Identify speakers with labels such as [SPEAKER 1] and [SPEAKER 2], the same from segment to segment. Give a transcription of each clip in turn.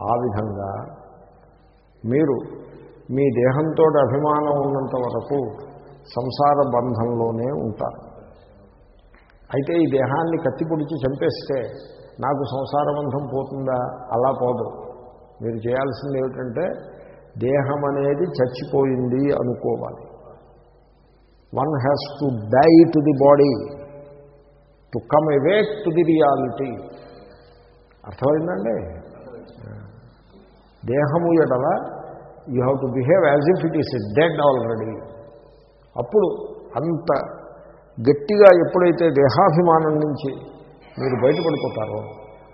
[SPEAKER 1] ఆ విధంగా మీరు మీ దేహంతో అభిమానం ఉన్నంత వరకు సంసార బంధంలోనే ఉంటారు. అయితే ఈ దేహాన్ని కత్తిపొడిచి చంపేస్తే నాకు సంసార బంధం పోతుందా? అలా పోదు. మీరు చేయాల్సింది ఏమిటంటే దేహం అనేది చచ్చిపోయింది అనుకోవాలి. One has to die to the body to come awake to the reality. అర్థమైందండి? దేహము ఎడల you have to behave as if it is dead already. అప్పుడు అంత గట్టిగా ఎప్పుడైతే దేహాభిమానం నుంచి మీరు బయటపడిపోతారో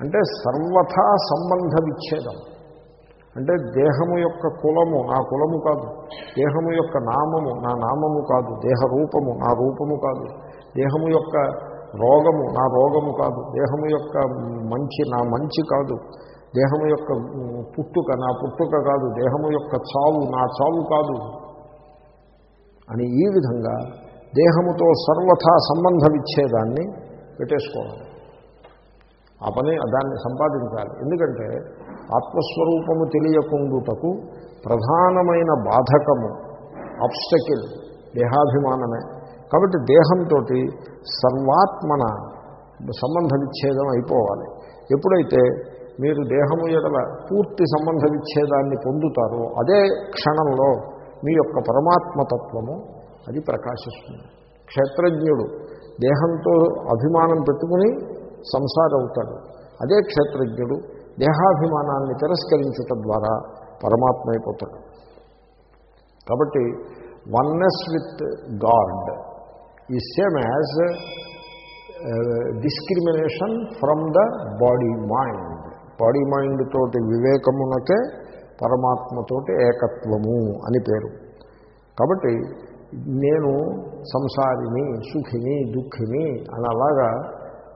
[SPEAKER 1] అంటే సర్వథా సంబంధ విచ్ఛేదం. అంటే దేహము యొక్క కులము నా కులము కాదు. దేహము యొక్క నామము నా నామము కాదు. దేహ రూపము నా రూపము కాదు. దేహము యొక్క రోగము నా రోగము కాదు. దేహము యొక్క మంచి నా మంచి కాదు. దేహము యొక్క పుట్టుక నా పుట్టుక కాదు దేహము యొక్క చావు నా చావు కాదు అని ఈ విధంగా దేహముతో సర్వథా సంబంధ విచ్ఛేదాన్ని పెట్టేసుకోవాలి. ఆ పని దాన్ని సంపాదించాలి. ఎందుకంటే ఆత్మస్వరూపము తెలియకుండుటకు ప్రధానమైన బాధకము అబ్స్టకిల్ దేహాభిమానమే. కాబట్టి దేహంతో సర్వాత్మన సంబంధ విచ్ఛేదం అయిపోవాలి. ఎప్పుడైతే మీరు దేహము ఎడల పూర్తి సంబంధ విచ్ఛేదాన్ని పొందుతారో అదే క్షణంలో మీ యొక్క పరమాత్మతత్వము అది ప్రకాశిస్తుంది. క్షేత్రజ్ఞుడు దేహంతో అభిమానం పెట్టుకుని సంసార అవుతాడు. అదే క్షేత్రజ్ఞుడు దేహాభిమానాన్ని తిరస్కరించుట ద్వారా పరమాత్మ అయిపోతాడు. కాబట్టి oneness with God is same as discrimination from the body mind body mind తోటి వివేకమునకే పరమాత్మతోటి ఏకత్వము అని పేరు. కాబట్టి నేను సంసారిని సుఖిని దుఃఖిని అని అలాగా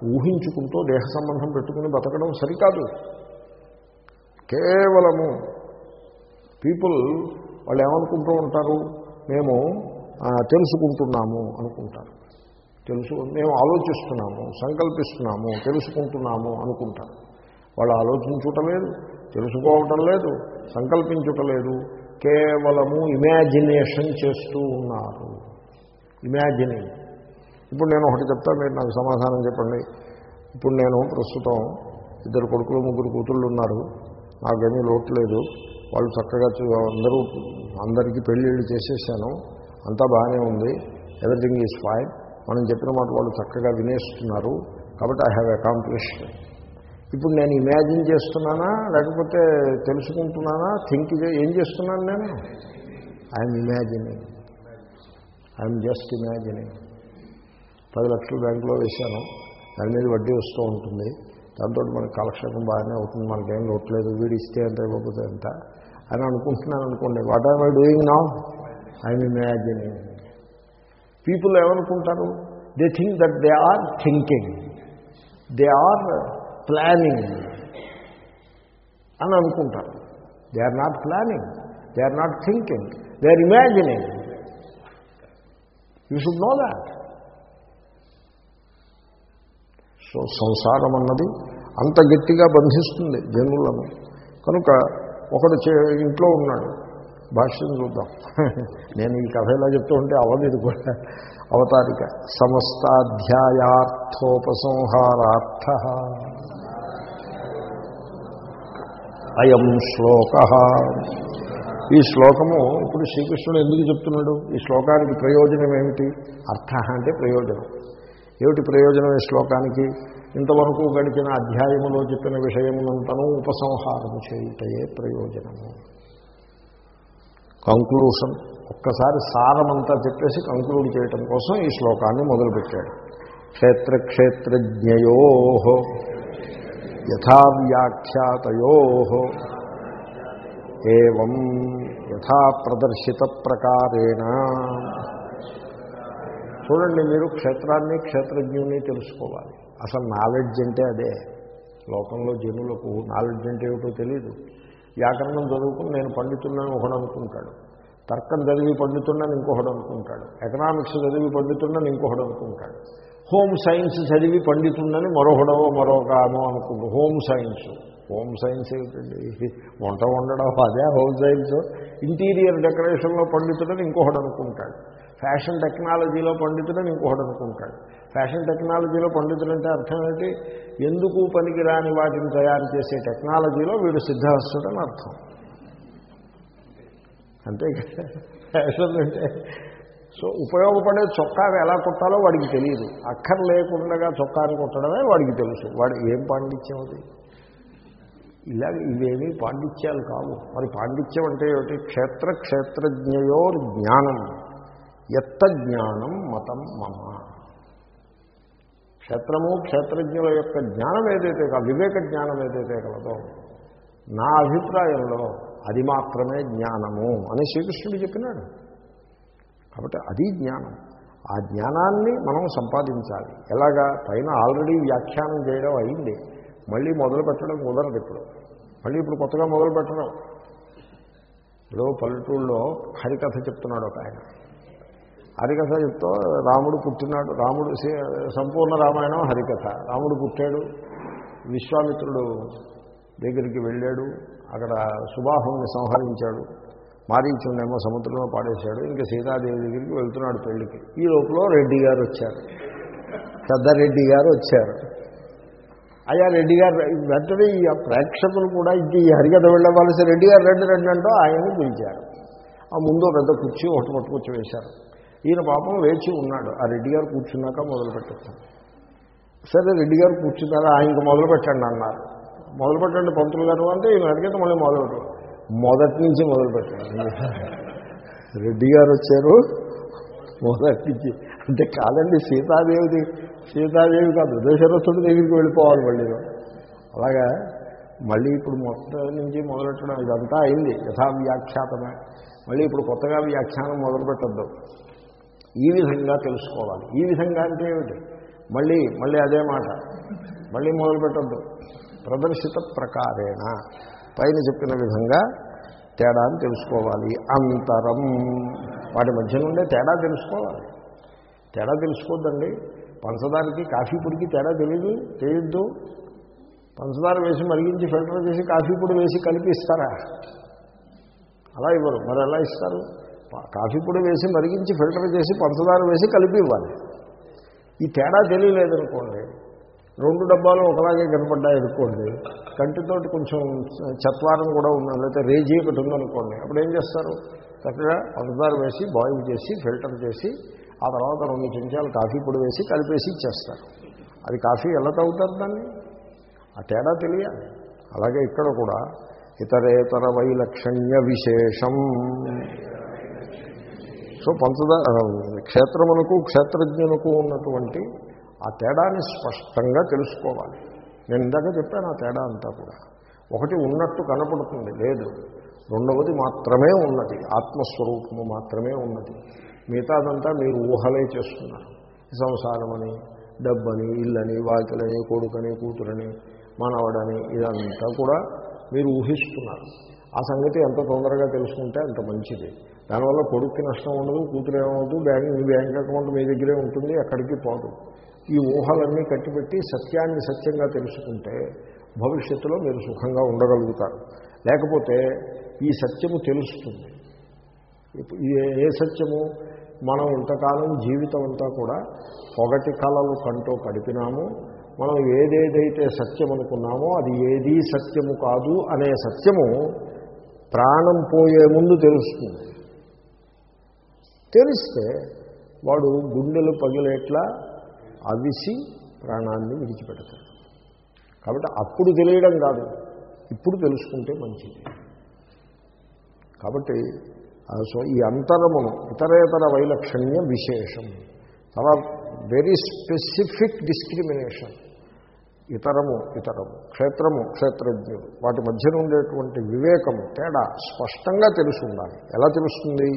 [SPEAKER 1] ఊహించుకుంటూ దేహ సంబంధం పెట్టుకుని బతకడం సరికాదు. కేవలము పీపుల్ వాళ్ళు ఏమనుకుంటూ ఉంటారు? మేము తెలుసుకుంటున్నాము అనుకుంటారు. తెలుసు మేము ఆలోచిస్తున్నాము సంకల్పిస్తున్నాము తెలుసుకుంటున్నాము అనుకుంటారు. వాళ్ళు ఆలోచించుటం లేదు తెలుసుకోవటం లేదు సంకల్పించుట లేదు కేవలము ఇమాజినేషన్ చేస్తూ ఉన్నారు. ఇమాజినింగ్ ఇప్పుడు నేను ఒకటి చెప్తా మీరు నాకు సమాధానం చెప్పండి. ఇప్పుడు నేను ప్రస్తుతం ఇద్దరు కొడుకులు ముగ్గురు కూతుళ్ళు ఉన్నారు. నాకేమీ లోటు లేదు. వాళ్ళు చక్కగా అందరూ అందరికీ పెళ్ళిళ్ళు చేసేసాను. అంతా బాగానే ఉంది. ఎవ్రీథింగ్ ఈజ్ ఫైన్ మనం చెప్పిన మాట వాళ్ళు చక్కగా వినేస్తున్నారు. కాబట్టి ఐ హ్యావ్ అకాంప్లిష్డ్ ఇప్పుడు నేను ఇమాజిన్ చేస్తున్నానా? లేకపోతే తెలుసుకుంటున్నానా? థింక్ ఏం చేస్తున్నాను నేను? I'm imagining I'm just imagining పది లక్షలు బ్యాంకులో వేశాను. దాని మీద వడ్డీ వస్తూ ఉంటుంది. దాంతో మనకి కాలక్షేపం బాగానే అవుతుంది. మనకేం లోట్లేదు వీడు ఇస్తే ఎంత ఇవ్వకపోతే ఎంత అని అనుకుంటున్నాను అనుకోండి. వాట్ ఆర్ ఐ డూయింగ్ నా ఐఎమ్ ఇమాజినింగ్ పీపుల్ ఏమనుకుంటారు? They think that they are thinking they are planning అని అనుకుంటారు. They are not planning they are not thinking they are imagining you should know that so సంసారం అన్నది అంత గట్టిగా బంధిస్తుంది జనులను. కనుక ఒకడు ఇంట్లో ఉన్నాడు. భాష్యం చూద్దాం. నేను ఈ కథ ఇలా చెప్తూ ఉంటే అవలేదు కూడా. అవతారిక. సమస్తాధ్యాయార్థోపసంహారార్థ. అయం శ్లోక. ఈ శ్లోకము ఇప్పుడు శ్రీకృష్ణుడు ఎందుకు చెప్తున్నాడు? ఈ శ్లోకానికి ప్రయోజనం ఏమిటి? అర్థ అంటే ప్రయోజనం. ఏమిటి ప్రయోజనం ఈ శ్లోకానికి? ఇంతవరకు గడిచిన అధ్యాయములో చెప్పిన విషయమునంతను ఉపసంహారం చేయుటయే ప్రయోజనము. కంక్లూషన్ ఒక్కసారి సారమంతా చెప్పేసి కంక్లూడ్ చేయటం కోసం ఈ శ్లోకాన్ని మొదలుపెట్టాడు. క్షేత్రక్షేత్రజ్ఞయో. యథావ్యాఖ్యాతయో ఏం యథా ప్రదర్శిత ప్రకారేణ చూడండి మీరు క్షేత్రాన్ని క్షేత్రజ్ఞుని తెలుసుకోవాలి. అసలు నాలెడ్జ్ అంటే అదే. లోకంలో జనులకు నాలెడ్జ్ అంటే ఏమిటో తెలియదు వ్యాకరణం చదువుకుని నేను పండితున్నాను ఒకడు అనుకుంటాడు. తర్కం చదివి పండితున్నాను ఇంకొకడు అనుకుంటాడు. ఎకనామిక్స్ చదివి పండితున్నాను ఇంకొకడు అనుకుంటాడు. హోమ్ సైన్స్ చదివి పండితుందని మరొకడో మరొకనో అనుకుంటు హోమ్ సైన్స్. హోమ్ సైన్స్ ఏమిటండి? వంట వండడం అదే హోమ్ సైన్స్. ఇంటీరియర్ డెకరేషన్లో పండితుడని ఇంకొకడు అనుకుంటాడు. ఫ్యాషన్ టెక్నాలజీలో పండితుడని ఇంకొకడు అనుకుంటాడు. ఫ్యాషన్ టెక్నాలజీలో పండితుడంటే అర్థం ఏంటి? ఎందుకు పనికిరాని వాటిని తయారు చేసే టెక్నాలజీలో వీడు సిద్ధహస్తుడని అర్థం. అంతే కదా ఫ్యాషన్ అంటే సో ఉపయోగపడే చొక్కావి ఎలా కుట్టాలో వాడికి తెలియదు అక్కర లేకుండా చొక్కాని కుట్టడమే వాడికి తెలుసు. వాడు ఏం పాండిత్యం అది? ఇలా ఇవేమీ పాండిత్యాలు కావు. మరి పాండిత్యం అంటే ఏమిటి? క్షేత్ర క్షేత్రజ్ఞయోర్ జ్ఞానం. ఎత్త జ్ఞానం మతం మమ. క్షేత్రము క్షేత్రజ్ఞుల యొక్క జ్ఞానం ఏదైతే కాదు వివేక జ్ఞానం ఏదైతే కలదో నా అభిప్రాయంలో అది మాత్రమే జ్ఞానము అని శ్రీకృష్ణుడు చెప్పినాడు. కాబట్టి అది జ్ఞానం. ఆ జ్ఞానాన్ని మనం సంపాదించాలి. ఎలాగా? పైన ఆల్రెడీ వ్యాఖ్యానం చేయడం అయింది. మళ్ళీ మొదలు పెట్టడం కుదరదు ఇప్పుడు. మళ్ళీ ఇప్పుడు కొత్తగా మొదలు పెట్టడం. ఇప్పుడు పల్లెటూళ్ళలో హరికథ చెప్తున్నాడు ఒక ఆయన. హరికథ చెప్తూ రాముడు పుట్టినాడు. రాముడు సంపూర్ణ రామాయణం హరికథ. రాముడు పుట్టాడు. విశ్వామిత్రుడు దగ్గరికి వెళ్ళాడు. అక్కడ సుబాహుని సంహరించాడు. మారీచుండేమో సముద్రంలో పాడేశాడు. ఇంకా సీతాదేవి దగ్గరికి వెళ్తున్నాడు పెళ్ళికి ఈ లోపల రెడ్డి గారు వచ్చారు. పెద్దారెడ్డి గారు వచ్చారు. అయ్యా రెడ్డి గారు వెంటనే ఈ ప్రేక్షకులు కూడా ఇది హరిగత వెళ్ళవలసి రెడ్డి గారు రెండు రెండు అంటూ ఆయన్ని పిలిచారు. ఆ ముందు పెద్ద కుర్చీ ఒకటి పట్టుకొచ్చి వేశారు. ఈయన పాపం వేచి ఉన్నాడు. ఆ రెడ్డి గారు కూర్చున్నాక మొదలు పెట్టారు సరే రెడ్డి గారు కూర్చున్నారా? ఆయనకు మొదలు పెట్టండి అన్నారు. మొదలు పెట్టండి పంతులు గారు అంటే ఈయన అడిగితే మళ్ళీ మొదలు పెట్టారు. మొదటి నుంచి మొదలుపెట్టాను. రెడ్డి గారు వచ్చారు. మొదటి నుంచి. అంటే కాదండి సీతాదేవిది సీతాదేవి కాదు దశరథుడి దగ్గరికి వెళ్ళిపోవాలి మళ్ళీ అలాగా మళ్ళీ ఇప్పుడు మొత్తం నుంచి మొదలెట్టడం ఇదంతా అయింది యథా వ్యాఖ్యాతమే మళ్ళీ ఇప్పుడు కొత్తగా వ్యాఖ్యానం మొదలు పెట్టద్దు ఈ విధంగా తెలుసుకోవాలి. ఈ విధంగా అంటే ఏమిటి? మళ్ళీ మళ్ళీ అదే మాట. మళ్ళీ మొదలుపెట్టద్దు. ప్రదర్శిత ప్రకారేణ. పైన చెప్పిన విధంగా తేడాన్ని తెలుసుకోవాలి. అంతరం. వాటి మధ్య నుండే తేడా తెలుసుకోవాలి. తేడా తెలుసుకోవద్దండి పంచదారకి కాఫీ పొడికి తేడా తెలియదు తెలియద్దు పంచదార వేసి మరిగించి ఫిల్టర్ చేసి కాఫీ పొడి వేసి కలిపి ఇస్తారా? అలా ఇవ్వరు. మరి ఎలా ఇస్తారు? కాఫీ పొడి వేసి మరిగించి ఫిల్టర్ చేసి పంచదార వేసి కలిపి ఇవ్వాలి. ఈ తేడా తెలియలేదనుకోండి రెండు డబ్బాలు ఒకలాగే కనపడ్డాయి అనుకోండి కంటితోటి కొంచెం చత్వారం కూడా ఉంది? లేకపోతే రేజీ ఒకటి ఉందనుకోండి. అప్పుడు ఏం చేస్తారు? చక్కగా పంచదార వేసి బాయిల్ చేసి ఫిల్టర్ చేసి ఆ తర్వాత రెండు చెంచాలు కాఫీ పొడి వేసి కలిపేసి ఇచ్చేస్తారు. అది కాఫీ ఎలా తాగుతారు దాన్ని? ఆ తేడా తెలియాలి. అలాగే ఇక్కడ కూడా ఇతరేతర వైలక్షణ్య విశేషం. సో పంచదార క్షేత్రమునకు క్షేత్రజ్ఞునకు ఉన్నటువంటి ఆ తేడాన్ని స్పష్టంగా తెలుసుకోవాలి. నేను ఇందాక చెప్పాను ఆ తేడా అంతా కూడా. ఒకటి ఉన్నట్టు కనపడుతుంది లేదు. రెండవది మాత్రమే ఉన్నది ఆత్మస్వరూపము మాత్రమే ఉన్నది. మిగతాదంతా మీరు ఊహలే చేస్తున్నారు. సంసారమని డబ్బని ఇల్లని వాకిలని కొడుకని కూతురని మనవడని ఇదంతా కూడా మీరు ఊహిస్తున్నారు. ఆ సంగతి ఎంత తొందరగా తెలుసుకుంటే అంత మంచిది. దానివల్ల కొడుక్కి నష్టం ఉండదు కూతురు ఏమవుతుంది బ్యాంక్ మీ బ్యాంక్ అకౌంట్ మీ దగ్గరే ఉంటుంది ఎక్కడికి పోదు. ఈ ఊహలన్నీ కట్టిపెట్టి సత్యాన్ని సత్యంగా తెలుసుకుంటే భవిష్యత్తులో మీరు సుఖంగా ఉండగలుగుతారు. లేకపోతే ఈ సత్యము తెలుస్తుంది. ఏ సత్యము మనం ఇంతకాలం జీవితం అంతా కూడా పొగటి కళలు కంటూ గడిపినాము మనం ఏదేదైతే సత్యం అనుకున్నామో అది ఏదీ సత్యము కాదు అనే సత్యము ప్రాణం పోయే ముందు తెలుస్తుంది. తెలిస్తే వాడు గుండెలు పగిలేట్లా అవిసి ప్రాణాన్ని విడిచిపెడతాడు. కాబట్టి అప్పుడు తెలియడం కాదు ఇప్పుడు తెలుసుకుంటే మంచిది. కాబట్టి సో ఈ అంతరమును ఇతరేతర వైలక్షణ్య విశేషం చాలా వెరీ స్పెసిఫిక్ డిస్క్రిమినేషన్ ఇతరము ఇతరము క్షేత్రము క్షేత్రజ్ఞుడు వాటి మధ్యన ఉండేటువంటి వివేకము తేడా స్పష్టంగా తెలుసుండాలి ఉండాలి. ఎలా తెలుస్తుంది?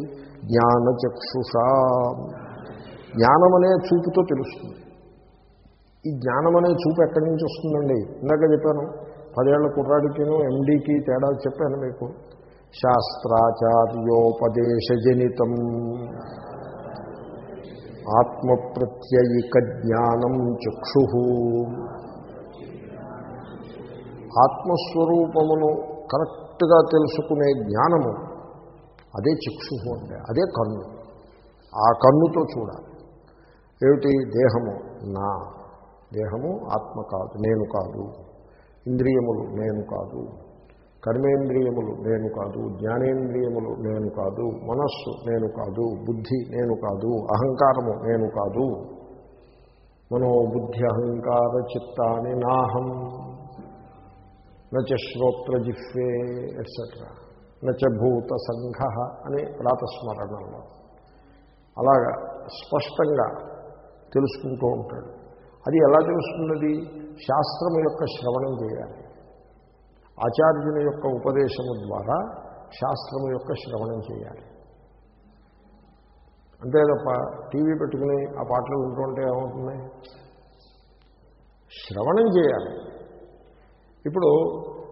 [SPEAKER 1] జ్ఞానం జ్ఞానమనే చూపుతో తెలుస్తుంది. ఈ జ్ఞానం అనే చూపు ఎక్కడి నుంచి వస్తుందండి? ఇందాక చెప్పాను పదేళ్ళ కుర్రాడికిను ఎండీకి తేడా చెప్పాను మీకు. శాస్త్రాచార్యోపదేశజనితం. ఆత్మప్రత్యయిక జ్ఞానం చక్షు. ఆత్మస్వరూపమును కరెక్ట్గా తెలుసుకునే జ్ఞానము అదే చిక్షు అంటే అదే కన్ను. ఆ కన్నుతో చూడాలి. ఏమిటి? దేహము. నా. దేహము ఆత్మ కాదు నేను కాదు. ఇంద్రియములు నేను కాదు. కర్మేంద్రియములు నేను కాదు. జ్ఞానేంద్రియములు నేను కాదు. మనస్సు నేను కాదు. బుద్ధి నేను కాదు. అహంకారము నేను కాదు. మనోబుద్ధి అహంకార చిత్తాని నాహం. నచ శ్రోత్రజిహ్వే ఎట్సెట్రా నచ భూత సంఘ అని ప్రాతస్మరణలో. అలాగా స్పష్టంగా తెలుసుకుంటూ ఉంటాడు. అది ఎలా తెలుస్తున్నది? శాస్త్రము యొక్క శ్రవణం చేయాలి. ఆచార్యుని యొక్క ఉపదేశము ద్వారా శాస్త్రము యొక్క శ్రవణం చేయాలి. అంతే తప్ప టీవీ పెట్టుకుని ఆ పాటలు వింటుంటే ఏమవుతుంది? శ్రవణం చేయాలి. ఇప్పుడు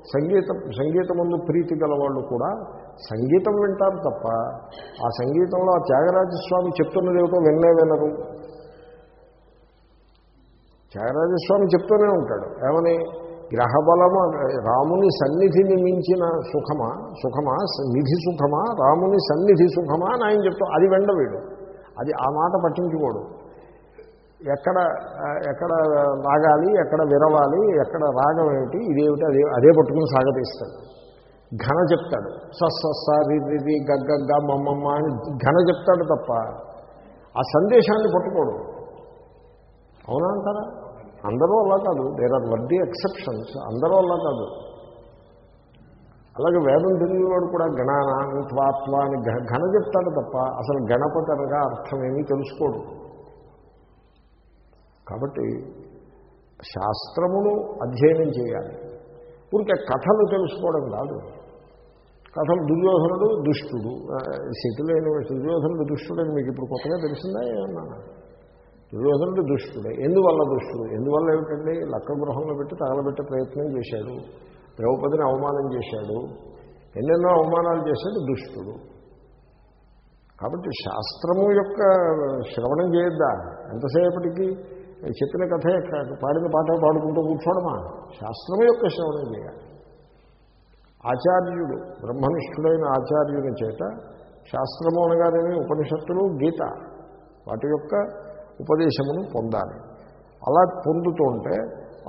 [SPEAKER 1] సంగీతం సంగీతం ముందు ప్రీతి గలవాళ్ళు కూడా సంగీతం వింటారు తప్ప ఆ సంగీతంలో ఆ త్యాగరాజస్వామి చెప్తున్నది ఏమిటో విన్నే వినరు. త్యాగరాజస్వామి చెప్తూనే ఉంటాడు. ఏమని? గ్రహబలము రాముని సన్నిధిని మించిన సుఖమా? సుఖమా? నిధి సుఖమా? రాముని సన్నిధి సుఖమా అని ఆయన చెప్తా అది వెండవీడు అది ఆ మాట పట్టించుకోడు. ఎక్కడ ఎక్కడ లాగాలి ఎక్కడ విరవాలి ఎక్కడ రాగం ఏమిటి ఇదేమిటి అదే అదే పట్టుకుని సాగతీస్తాడు. ఘన చెప్తాడు. సస్స గగ్గగ్గ మమ్మమ్మ అని ఘన చెప్తాడు తప్ప ఆ సందేశాన్ని పట్టుకోడు. అవునా అంటారా? అందరూ అలా కాదు. దేర్ ఆర్ వర్ది ఎక్సెప్షన్స్ అందరూ అలా కాదు. అలాగే వేదం తెలియనివాడు కూడా గణానాన్ని త్వాత్వ అని ఘన చెప్తాడు తప్ప అసలు గణపతి అనగా అర్థమేమీ తెలుసుకోడు. కాబట్టి శాస్త్రమును అధ్యయనం చేయాలి. ఊరికే కథలు తెలుసుకోవడం కాదు. కథలు దుర్యోధనుడు దుష్టుడు. శక్తులైన దుర్యోధనుడు దుష్టుడని మీకు ఇప్పుడు కొత్తగా తెలిసిందా ఏమన్నా? దుర్యోధనుడు దుష్టుడే. ఎందువల్ల దుష్టుడు? ఎందువల్ల ఏమిటండి? లక్క గృహంలో పెట్టి తగలబెట్టే ప్రయత్నం చేశాడు. ద్రౌపదిని అవమానం చేశాడు. ఎన్నెన్నో అవమానాలు చేశాడు దుష్టుడు. కాబట్టి శాస్త్రము యొక్క శ్రవణం చేయొద్దా? ఎంతసేపటికి? చెప్పిన కథే పాడిన పాట పాడుకుంటూ కూర్చోడమా? శాస్త్రము యొక్క శ్రవణం చేయాలి. ఆచార్యుడు బ్రహ్మనిష్ఠుడైన ఆచార్యుని చేత శాస్త్రము అనగానేమి ఉపనిషత్తులు గీత. వాటి యొక్క ఉపదేశమును పొందాలి. అలా పొందుతుంటే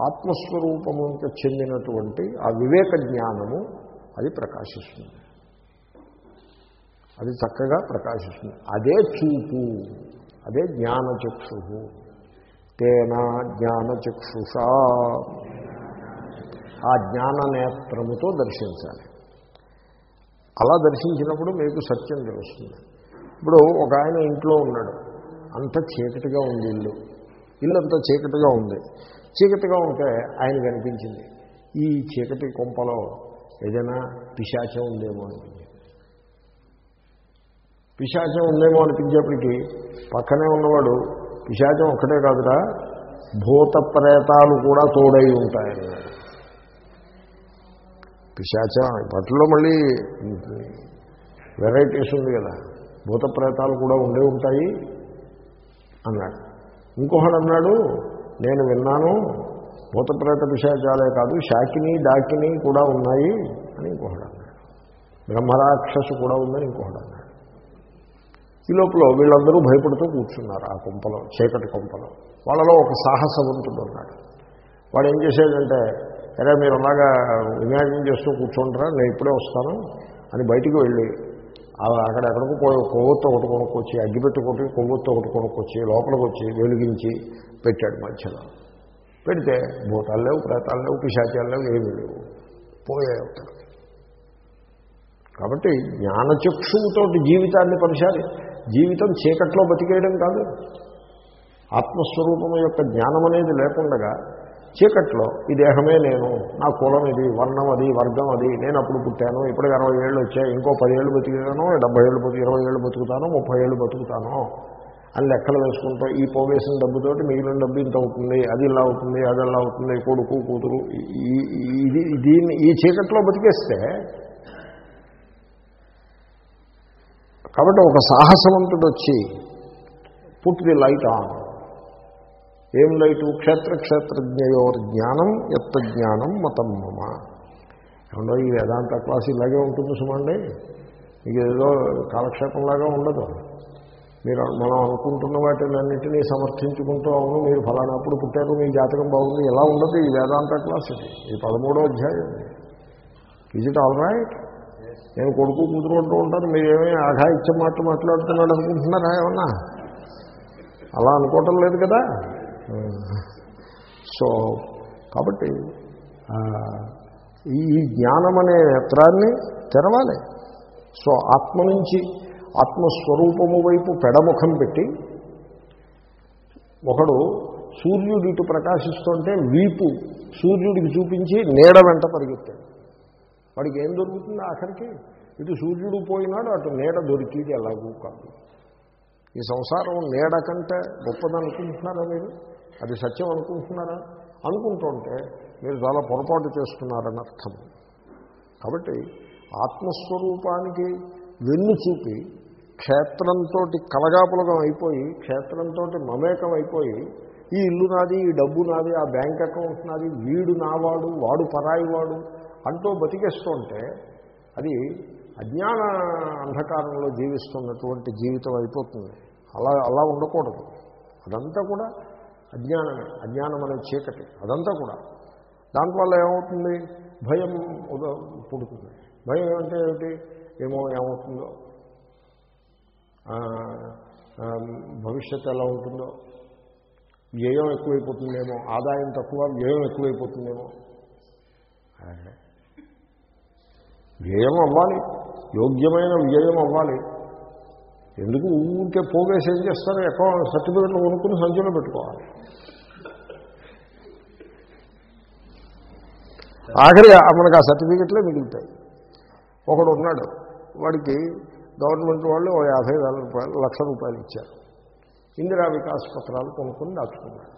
[SPEAKER 1] ఆత్మస్వరూపముకి చెందినటువంటి ఆ వివేక జ్ఞానము అది ప్రకాశిస్తుంది. అది చక్కగా ప్రకాశిస్తుంది. అదే చూపు అదే జ్ఞానచక్షు తేనా జ్ఞానచక్షుషా. ఆ జ్ఞాన నేత్రముతో దర్శించాలి. అలా దర్శించినప్పుడు మీకు సత్యం తెలుస్తుంది. ఇప్పుడు ఒక ఆయన ఇంట్లో ఉన్నాడు. అంత చీకటిగా ఉంది ఇల్లు. ఇల్లు అంతా చీకటిగా ఉంది. చీకటిగా ఉంటే ఆయన కనిపించింది. ఈ చీకటి కొంపలో ఏదైనా పిశాచం ఉందేమో అనిపించింది. పిశాచం ఉందేమో అనిపించేప్పటికీ పక్కనే ఉన్నవాడు పిశాచం ఒక్కటే కాదురా భూత ప్రేతాలు కూడా తోడై ఉంటాయన్నాడు పిశాచం వాటిలో మళ్ళీ వెరైటీస్ ఉంది కదా. భూత ప్రేతాలు కూడా ఉండే ఉంటాయి. అన్నాడు. ఇంకొకడు అన్నాడు నేను విన్నాను భూతప్రేత పిశాచాలే కాదు శాకిని డాకిని కూడా ఉన్నాయి అని ఇంకొకడు అన్నాడు. బ్రహ్మరాక్షసు కూడా ఉందని ఇంకొకడు అన్నాడు. ఈ లోపల వీళ్ళందరూ భయపడుతూ కూర్చున్నారు ఆ కుంపలో చీకటి కుంపలో. వాళ్ళలో ఒక సాహసవంతుడు ఉన్నాడు. వాడు ఏం చేసేదంటే అరే మీరు అలాగా వినాయకం చేస్తూ కూర్చుంటారా నేను ఇప్పుడే వస్తాను అని బయటికి వెళ్ళి అక్కడ ఎక్కడికి పోయి కొవ్వొత్తు ఒకటి కొనుక్కొచ్చి అగ్గిపెట్టి కొట్టి కొవ్వొత్తు ఒకటి కొనుక్కొచ్చి లోపలికి వచ్చి వెలిగించి పెట్టాడు మధ్యలో. పెడితే భూతాలు లేవు ప్రేతాలు లేవు పిశాచాలు లేవు ఏమి లేవు. పోయాయి అవుతారు కాబట్టి జ్ఞానచక్షువుతో జీవితాన్ని పరిశాలి. జీవితం చీకట్లో బతికేయడం కాదు. ఆత్మస్వరూపం యొక్క జ్ఞానం అనేది లేకుండగా చీకట్లో ఈ దేహమే నేను నా కులం ఇది వర్ణం అది వర్గం అది నేను అప్పుడు పుట్టాను ఇప్పటికి అరవై ఏళ్ళు వచ్చాయి ఇంకో పది ఏళ్ళు బతికాను డెబ్బై ఏళ్ళు బతుకు ఇరవై ఏళ్ళు బతుకుతాను ముప్పై ఏళ్ళు బతుకుతాను అని లెక్కలు వేసుకుంటూ ఈ పోవేసిన డబ్బుతోటి మిగిలిన డబ్బు ఇంత అవుతుంది అది ఇలా అవుతుంది అది అలా అవుతుంది కొడుకు కూతురు ఇది దీన్ని ఈ చీకట్లో బతికేస్తే కాబట్టి ఒక సాహసవంతుడు వచ్చి పుట్ ది లైట్ ఆన్. ఏం లైటు? క్షేత్ర క్షేత్రజ్ఞయోర్ జ్ఞానం ఎత్త జ్ఞానం మతం మమ. ఏమన్నా ఈ వేదాంత క్లాస్ ఇలాగే ఉంటుంది సుమండి. మీకు ఏదో కాలక్షేపంలాగా ఉండదు. మీరు మనం అనుకుంటున్న వాటినన్నింటినీ సమర్థించుకుంటూ అవును మీరు ఫలానప్పుడు పుట్టారు మీ జాతకం బాగుంది ఎలా ఉండదు ఈ వేదాంత క్లాస్ ఇది. ఈ పదమూడో అధ్యాయం. ఇజ్ ఇట్ ఆల్ రైట్ నేను కొడుకు కూతురుకుంటూ ఉంటాను మీరేమీ ఆఘా ఇచ్చే మాటలు మాట్లాడుతున్నాడు అనుకుంటున్నారా ఏమన్నా? అలా అనుకోవటం లేదు కదా? సో కాబట్టి ఈ జ్ఞానం అనే నేత్రాన్ని తెరవాలి. సో ఆత్మ నుంచి ఆత్మస్వరూపము వైపు పెడముఖం పెట్టి ఒకడు సూర్యుడు ఇటు ప్రకాశిస్తుంటే వీపు సూర్యుడికి చూపించి నీడ వెంట పరిగెత్తాడు. వాడికి ఏం దొరుకుతుంది ఆఖరికి? ఇటు సూర్యుడు పోయినాడు అటు నీడ దొరికిది ఎలాగూ కాదు. ఈ సంసారం నీడ కంటే గొప్పదనుకుంటున్నారా మీరు? అది సత్యం అనుకుంటున్నారా? అనుకుంటుంటే మీరు చాలా పొరపాటు చేస్తున్నారని అర్థం. కాబట్టి ఆత్మస్వరూపానికి వెన్ను చూపి క్షేత్రంతో కలగాపులగం అయిపోయి క్షేత్రంతో మమేకం అయిపోయి ఈ ఇల్లు నాది ఈ డబ్బు నాది ఆ బ్యాంక్ అకౌంట్ నాది వీడు నావాడు వాడు పరాయి వాడు అంటూ బతికేస్తుంటే అది అజ్ఞాన అంధకారంలో జీవిస్తున్నటువంటి జీవితం అయిపోతుంది. అలా అలా ఉండకూడదు. అదంతా కూడా అజ్ఞానమే అజ్ఞానం అనే చీకటి అదంతా కూడా. దానివల్ల ఏమవుతుంది? భయం పుడుతుంది. భయం ఏమంటే ఏమిటి? ఏమో ఏమవుతుందో? భవిష్యత్తు ఎలా ఉంటుందో? వ్యయం ఎక్కువైపోతుందేమో? ఆదాయం తక్కువ వ్యయం ఎక్కువైపోతుందేమో? వ్యయం అవ్వాలి. యోగ్యమైన వ్యయం అవ్వాలి. ఎందుకు ఊరికే పోగేసి ఏం చేస్తారు? అకౌంట్ సర్టిఫికెట్లు కొనుక్కుని సంచులో పెట్టుకోవాలి. ఆఖరి మనకు ఆ సర్టిఫికెట్లే మిగులుతాయి. ఒకడు ఉన్నాడు వాడికి గవర్నమెంట్ వాళ్ళు ఓ యాభై వేల రూపాయలు లక్ష రూపాయలు ఇచ్చారు. ఇందిరా వికాస్ పత్రాలు కొనుక్కొని దాచుకున్నాడు.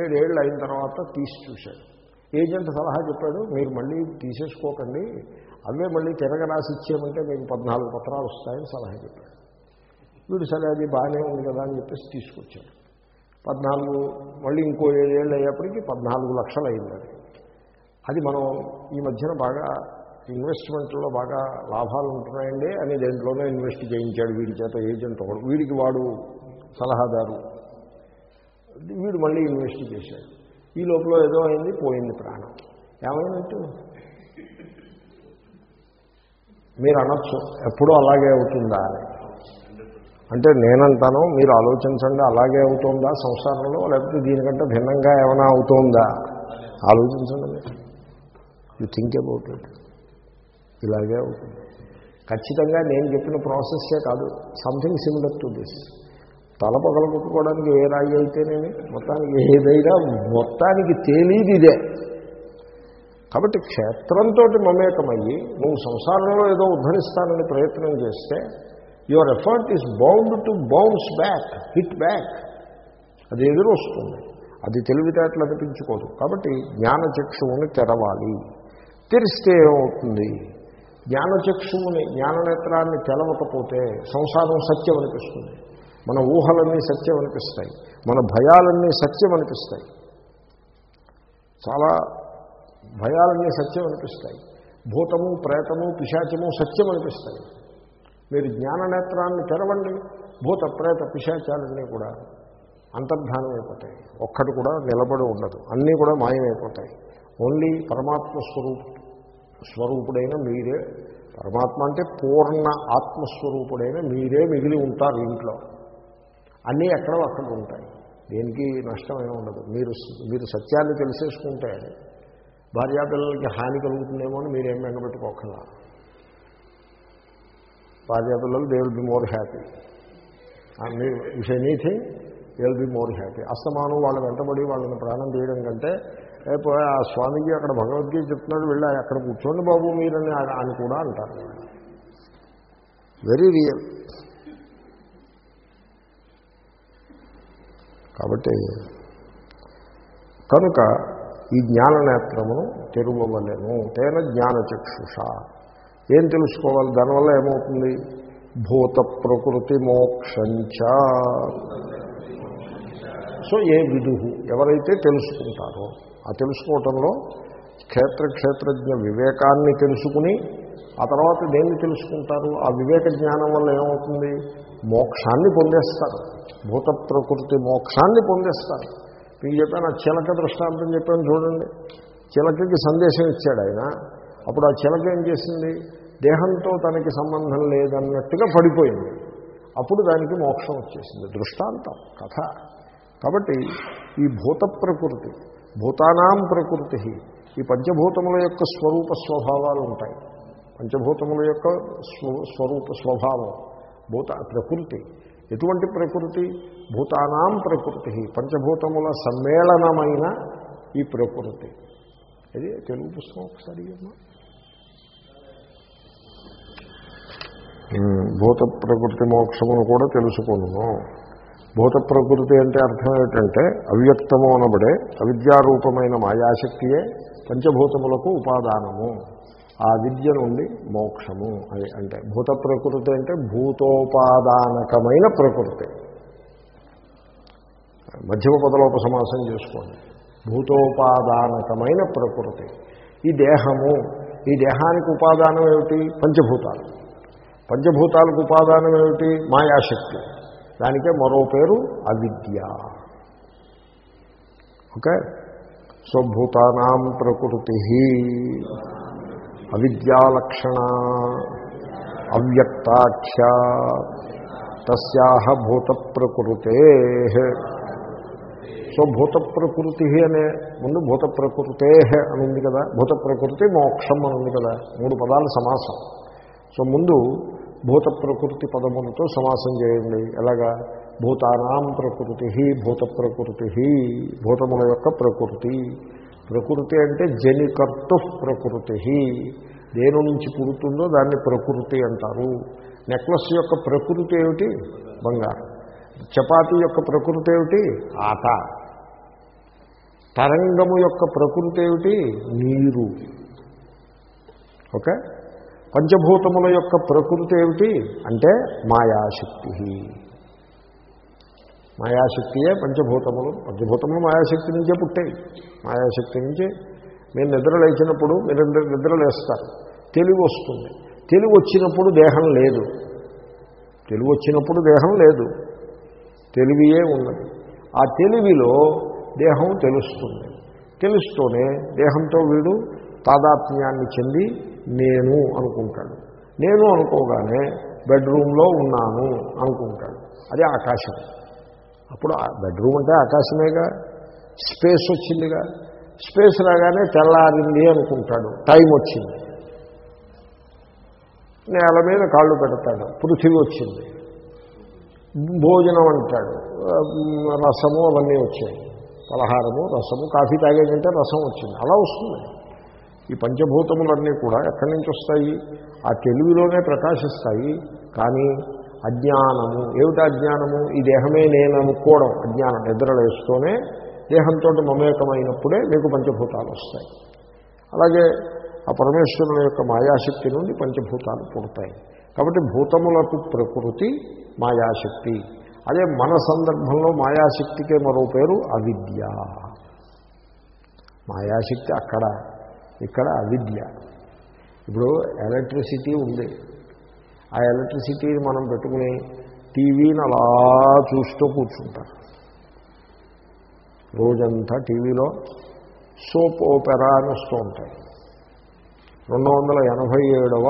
[SPEAKER 1] ఏడేళ్ళు అయిన తర్వాత తీసి చూశాడు. ఏజెంట్ సలహా చెప్పాడు మీరు మళ్ళీ తీసేసుకోకండి అవే మళ్ళీ తిరగరాసి ఇచ్చేయమంటే మీకు పద్నాలుగు పత్రాలు వస్తాయని సలహా చెప్పాడు. వీడు సరే అది బాగానే ఉంది కదా అని చెప్పేసి తీసుకొచ్చాడు. పద్నాలుగు మళ్ళీ ఇంకో ఏడేళ్ళు అయ్యేప్పటికీ పద్నాలుగు లక్షలు అయింది అది. మనం ఈ మధ్యన బాగా ఇన్వెస్ట్మెంట్లో బాగా లాభాలు ఉంటున్నాయండి అని దేంట్లోనే ఇన్వెస్ట్ చేయించాడు వీడి చేత ఏజెంట్ ఒకడు. వీడికి వాడు సలహాదారు. వీడు మళ్ళీ ఇన్వెస్ట్ చేశాడు. ఈ లోపల ఏదో అయింది పోయింది ప్రాణం. ఏమైనట్టు మీరు అనొచ్చు ఎప్పుడూ అలాగే అవుతుందా అని. అంటే నేనంటాను మీరు ఆలోచించండి అలాగే అవుతుందా సంసారంలో? లేకపోతే దీనికంటే భిన్నంగా ఏమైనా అవుతుందా? ఆలోచించండి మీరు. యూ థింక్ అబౌట్ ఇట్ ఇలాగే అవుతుంది. ఖచ్చితంగా నేను చెప్పిన ప్రాసెస్సే కాదు. సంథింగ్ సిమిలర్ టు దిస్ తల పగలగొట్టుకోవడానికి ఏ రాయి అయితేనేమి? మొత్తానికి ఏదైనా మొత్తానికి తేలీది ఇదే. కాబట్టి క్షేత్రంతో మమేకమయ్యి నువ్వు సంసారంలో ఏదో ఉద్ధరిస్తానని ప్రయత్నం చేస్తే your effort is bound to bounce back hit back అది ఎదురొస్తుంది అది తెలివితేటలు అనిపించుకోదు. కాబట్టి జ్ఞానచక్షువుని తెరవాలి. తెరిస్తే ఏమవుతుంది? జ్ఞానచక్షువుని జ్ఞాననేత్రాన్ని తెలవకపోతే సంసారం సత్యం అనిపిస్తుంది మన ఊహలన్నీ సత్యం అనిపిస్తాయి మన భయాలన్నీ సత్యం అనిపిస్తాయి చాలా భయాలన్నీ సత్యం అనిపిస్తాయి భూతము ప్రేతము పిశాచము సత్యం అనిపిస్తాయి మీరు జ్ఞాననేత్రాన్ని తెరవండి. భూత ప్రేత పిశాచాలన్నీ కూడా అంతర్ధానం అయిపోతాయి. ఒక్కటి కూడా నిలబడి ఉండదు. అన్నీ కూడా మాయమైపోతాయి. ఓన్లీ పరమాత్మ స్వరూప స్వరూపుడైన మీరే పరమాత్మ అంటే పూర్ణ ఆత్మస్వరూపుడైన మీరే మిగిలి ఉంటారు ఇంట్లో. అన్నీ ఎక్కడో అక్కడ ఉంటాయి. దేనికి నష్టమే ఉండదు. మీరు మీరు సత్యాన్ని తెలిసేసుకుంటే భార్యాపిల్లలకి హాని కలుగుతుందేమో అని మీరేం వెంగబెట్టుకోకలా భార్యాపిల్లలు they will be more happy if anything they will be more happy అస్తమానం వాళ్ళ వెంటబడి వాళ్ళని ప్రాణం తీయడం కంటే రేపు ఆ స్వామీజీ అక్కడ భగవద్గీత చెప్తున్నాడు వెళ్ళి అక్కడ కూర్చోండి బాబు మీరని అని కూడా అంటారు. వెరీ రియల్ కాబట్టి కనుక ఈ జ్ఞాననేత్రమును తెరువవలేను. తేన జ్ఞానచక్షుష. ఏం తెలుసుకోవాలి? దానివల్ల ఏమవుతుంది? భూత ప్రకృతి మోక్షంచ. సో ఏ విదుహు? ఎవరైతే తెలుసుకుంటారో ఆ తెలుసుకోవటంలో క్షేత్ర క్షేత్రజ్ఞ వివేకాన్ని తెలుసుకుని ఆ తర్వాత దేన్ని తెలుసుకుంటారు? ఆ వివేక జ్ఞానం వల్ల ఏమవుతుంది? మోక్షాన్ని పొందేస్తారు. భూత ప్రకృతి మోక్షాన్ని పొందేస్తారు. మీకు చెప్పాను చిలక దృష్టాంతం చెప్పాను చూడండి. చిలకకి సందేశం ఇచ్చాడు ఆయన. అప్పుడు ఆ చిలక ఏం చేసింది? దేహంతో తనకి సంబంధం లేదన్నట్టుగా పడిపోయింది. అప్పుడు దానికి మోక్షం వచ్చేసింది. దృష్టాంతం కథ. కాబట్టి ఈ భూత ప్రకృతి భూతానాం ప్రకృతి ఈ పంచభూతముల యొక్క స్వరూప స్వభావాలు ఉంటాయి. పంచభూతముల యొక్క స్వ- స్వరూప స్వభావం భూత ప్రకృతి. ఎటువంటి ప్రకృతి? భూతానాం ప్రకృతి పంచభూతముల సమ్మేళనమైన ఈ ప్రకృతి. ఇది తెలుగు పుస్తకం ఒకసారి భూత ప్రకృతి మోక్షమును కూడా తెలుసుకును భూత ప్రకృతి అంటే అర్థం ఏంటంటే అవ్యక్తము అనబడే అవిద్యారూపమైన మాయాశక్తియే పంచభూతములకు ఉపాదానము. ఆ విద్య నుండి మోక్షము అది అంటే భూత ప్రకృతి అంటే భూతోపాదానకమైన ప్రకృతి. మధ్యమ పదలోప సమాసం చేసుకోండి. భూతోపాదానకమైన ప్రకృతి. ఈ దేహము ఈ దేహానికి ఉపాదానం ఏమిటి? పంచభూతాలు. పంచభూతాలకు ఉపాదానం ఏమిటి? మాయాశక్తి. దానికే మరో పేరు అవిద్య. ఓకే? సో భూతానాం ప్రకృతి అవిద్యాలక్షణ అవ్యక్తాఖ్య. తస్యాహ భూత ప్రకృతే సో భూత ప్రకృతి అనే ముందు భూత ప్రకృతే అని ఉంది కదా. భూత ప్రకృతి మోక్షం అని ఉంది కదా. మూడు పదాలు సమాసం. సో ముందు భూత ప్రకృతి పదములతో సమాసం చేయండి. ఎలాగా? భూతానాం ప్రకృతి భూత ప్రకృతి భూతముల యొక్క ప్రకృతి. ప్రకృతి అంటే జనికర్త ప్రకృతి దేని నుంచి పుడుతుందో దాన్ని ప్రకృతి అంటారు. నెక్లెస్ యొక్క ప్రకృతి ఏమిటి? బంగారం. చపాతీ యొక్క ప్రకృతి ఏమిటి? ఆట. తరంగము యొక్క ప్రకృతి ఏమిటి? నీరు. ఓకే? పంచభూతముల యొక్క ప్రకృతి ఏమిటి? అంటే మాయాశక్తి. మాయాశక్తియే పంచభూతములు. పంచభూతములు మాయాశక్తి నుంచే పుట్టాయి. మాయాశక్తి నుంచి మీరు నిద్ర లేచినప్పుడు మీరు నిద్ర లేస్తారు. తెలివి వస్తుంది. తెలివి వచ్చినప్పుడు దేహం లేదు. తెలివి వచ్చినప్పుడు దేహం లేదు. తెలివియే ఉన్నది. ఆ తెలివిలో దేహం తెలుస్తుంది. తెలుస్తూనే దేహంతో వీడు తాదాత్మ్యాన్ని చెంది నేను అనుకుంటాడు. నేను అనుకోగానే బెడ్రూమ్లో ఉన్నాను అనుకుంటాడు. అదే ఆకాశం. అప్పుడు బెడ్రూమ్ అంటే ఆకాశమేగా? స్పేస్ వచ్చిందిగా? స్పేస్ రాగానే తెల్లారింది అనుకుంటాడు. టైం వచ్చింది. నేల మీద కాళ్ళు పెడతాడు. పృథివీ వచ్చింది. భోజనం అంటాడు. రసము అవన్నీ వచ్చాయి. పలహారము రసము కాఫీ తాగేదంటే రసం వచ్చింది. అలా వస్తుంది. ఈ పంచభూతములన్నీ కూడా ఎక్కడి నుంచి వస్తాయి? ఆ తెలివిలోనే ప్రకాశిస్తాయి. కానీ అజ్ఞానము ఏమిటి అజ్ఞానము? ఈ దేహమే నేను అనుకోవడం అజ్ఞానం నిద్రలేస్తూనే దేహంతో మమేకమైనప్పుడే మీకు పంచభూతాలు వస్తాయి. అలాగే ఆ పరమేశ్వరుని యొక్క మాయాశక్తి నుండి పంచభూతాలు పుడతాయి. కాబట్టి భూతములకు ప్రకృతి మాయాశక్తి. అదే మన సందర్భంలో మాయాశక్తికే మరో పేరు అవిద్య. మాయాశక్తి అక్కడ ఇక్కడ అవిద్య. ఇప్పుడు ఎలక్ట్రిసిటీ ఉంది. ఆ ఎలక్ట్రిసిటీని మనం పెట్టుకుని టీవీని అలా చూస్తూ కూర్చుంటాం. రోజంతా టీవీలో సోప్ ఓపెరా అని వస్తూ ఉంటాయి. రెండు వందల ఎనభై ఏడవ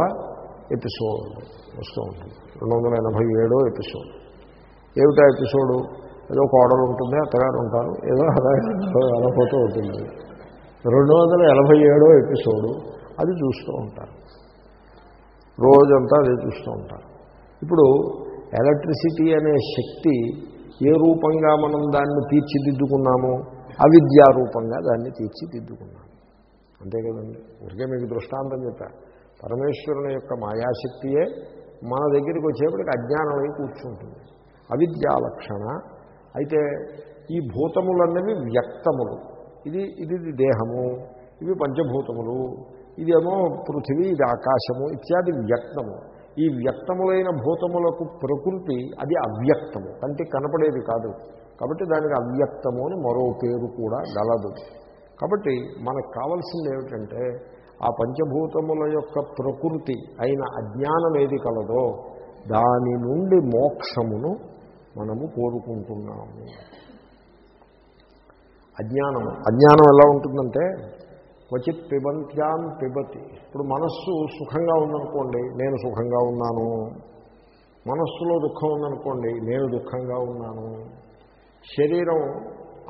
[SPEAKER 1] ఎపిసోడ్ వస్తూ ఉంటుంది. రెండు వందల ఎనభై ఏడో ఎపిసోడ్. ఏమిటా ఎపిసోడు? ఏదో కోడలు ఉంటుంది అత్తగారు ఉంటారు ఏదో అలా అలా ఉంటుంది. రెండు వందల ఎనభై ఏడో ఎపిసోడు అది చూస్తూ ఉంటారు. రోజంతా అది చూస్తూ ఉంటారు. ఇప్పుడు ఎలక్ట్రిసిటీ అనే శక్తి ఏ రూపంగా మనం దాన్ని తీర్చిదిద్దుకున్నామో అవిద్యా రూపంగా దాన్ని తీర్చిదిద్దుకున్నాము అంతే కదండి? ఊరికే మీకు దృష్టాంతం చెప్పా. పరమేశ్వరుని యొక్క మాయాశక్తియే మన దగ్గరికి వచ్చేప్పటికి అజ్ఞానమై కూర్చుంటుంది. అవిద్యా లక్షణ. అయితే ఈ భూతములన్నవి వ్యక్తములు. ఇది ఇది దేహము ఇవి పంచభూతములు ఇదేమో పృథివీ ఇది ఆకాశము ఇత్యాది వ్యక్తము. ఈ వ్యక్తములైన భూతములకు ప్రకృతి అది అవ్యక్తము. కంటికి కనపడేది కాదు. కాబట్టి దానికి అవ్యక్తము అని మరో పేరు కూడా గలదు. కాబట్టి మనకు కావాల్సింది ఏమిటంటే ఆ పంచభూతముల యొక్క ప్రకృతి అయిన అజ్ఞానం ఏది కలదో దాని నుండి మోక్షమును మనము కోరుకుంటున్నాము. అజ్ఞానము. అజ్ఞానం ఎలా ఉంటుందంటే క్వచిత్ పిబంత్యాం పిబతి. ఇప్పుడు మనస్సు సుఖంగా ఉందనుకోండి నేను సుఖంగా ఉన్నాను. మనస్సులో దుఃఖం ఉందనుకోండి నేను దుఃఖంగా ఉన్నాను. శరీరం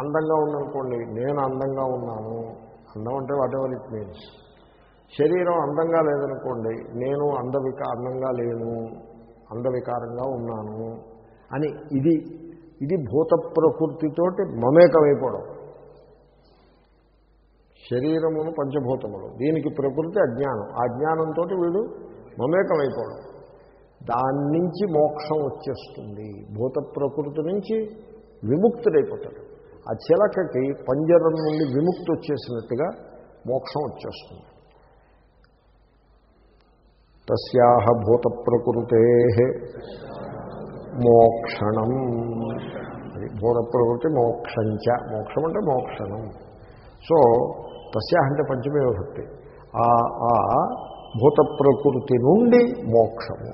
[SPEAKER 1] అందంగా ఉందనుకోండి నేను అందంగా ఉన్నాను. అందం అంటే వాట్ ఎవర్ ఇట్ మీన్స్ శరీరం అందంగా లేదనుకోండి నేను అందవిక అందంగా లేను. అందవికారంగా ఉన్నాను. అని ఇది ఇది భూత ప్రకృతితోటి మమేకమైపోవడం. శరీరమును పంచభూతములు. దీనికి ప్రకృతి అజ్ఞానం. ఆ జ్ఞానంతో వీడు మమేకమైపోవడం దాని నుంచి మోక్షం వచ్చేస్తుంది. భూత ప్రకృతి నుంచి విముక్తుడైపోతాడు. ఆ చిలకకి పంజరం నుండి విముక్తి వచ్చేసినట్టుగా మోక్షం వచ్చేస్తుంది. తస్యాహ భూత ప్రకృతే మోక్షణం. భూత ప్రకృతి మోక్షంచ. మోక్షం అంటే మోక్షణం. సో తస్యాహ అంటే పంచమే విభక్తి ఆ ఆ భూత ప్రకృతి నుండి మోక్షము.